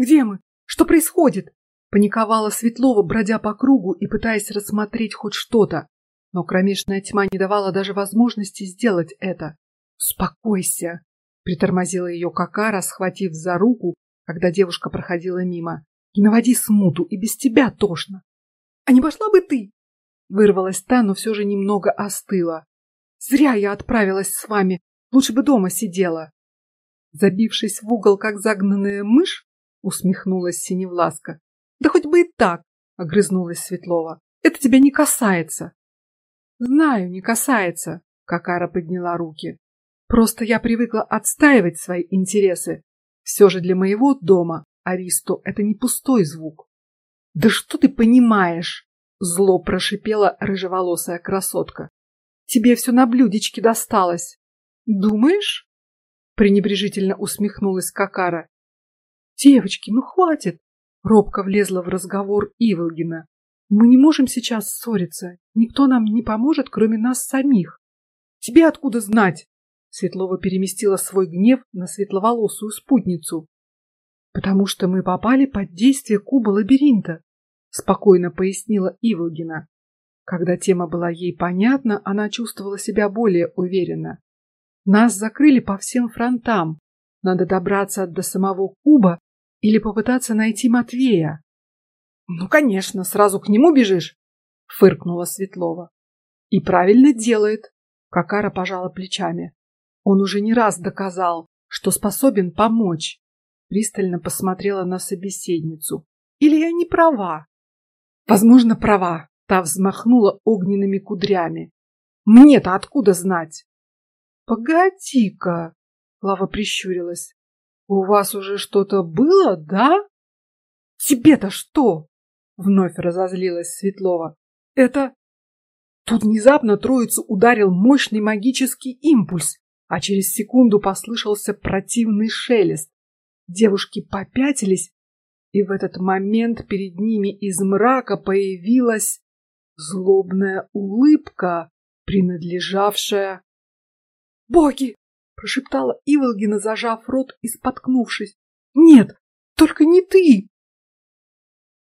Где мы? Что происходит? Паниковала Светлова, бродя по кругу и пытаясь рассмотреть хоть что-то, но кромешная тьма не давала даже возможности сделать это. Успокойся, притормозила ее Какара, схватив за руку, когда девушка проходила мимо. Не наводи смуту, и без тебя тошно. А не пошла бы ты? Вырвалась та, но все же немного остыла. Зря я отправилась с вами. Лучше бы дома сидела. Забившись в угол, как загнанная мышь, усмехнулась Синевласка. Да хоть бы и так, огрызнулась Светлова. Это тебя не касается. Знаю, не касается. Какара подняла руки. Просто я привыкла отстаивать свои интересы. Все же для моего дома Аристо это не пустой звук. Да что ты понимаешь? Зло прошипела рыжеволосая красотка. Тебе все на блюдечке досталось. Думаешь? пренебрежительно усмехнулась Какара. Девочки, ну хватит! Робко влезла в разговор Иволгина. Мы не можем сейчас ссориться. Никто нам не поможет, кроме нас самих. Тебе откуда знать? Светлова переместила свой гнев на светловолосую спутницу. Потому что мы попали под действие куба лабиринта, спокойно пояснила Иволгина. Когда тема была ей понятна, она чувствовала себя более уверенно. Нас закрыли по всем фронтам. Надо добраться до самого Куба или попытаться найти Матвея. Ну, конечно, сразу к нему бежишь, фыркнула Светлова. И правильно делает. Какара пожала плечами. Он уже не раз доказал, что способен помочь. Пристально посмотрела на собеседницу. Или я не права? Возможно, права. Та взмахнула огненными кудрями. Мне-то откуда знать? Погоди-ка, Лава прищурилась. У вас уже что-то было, да? Тебе-то что? Вновь разозлилась Светлова. Это тут внезапно троицу ударил мощный магический импульс, а через секунду послышался противный шелест. Девушки попятились, и в этот момент перед ними из мрака появилась злобная улыбка, принадлежавшая Боги! Прошептала Иволгина, зажав рот и споткнувшись. Нет, только не ты!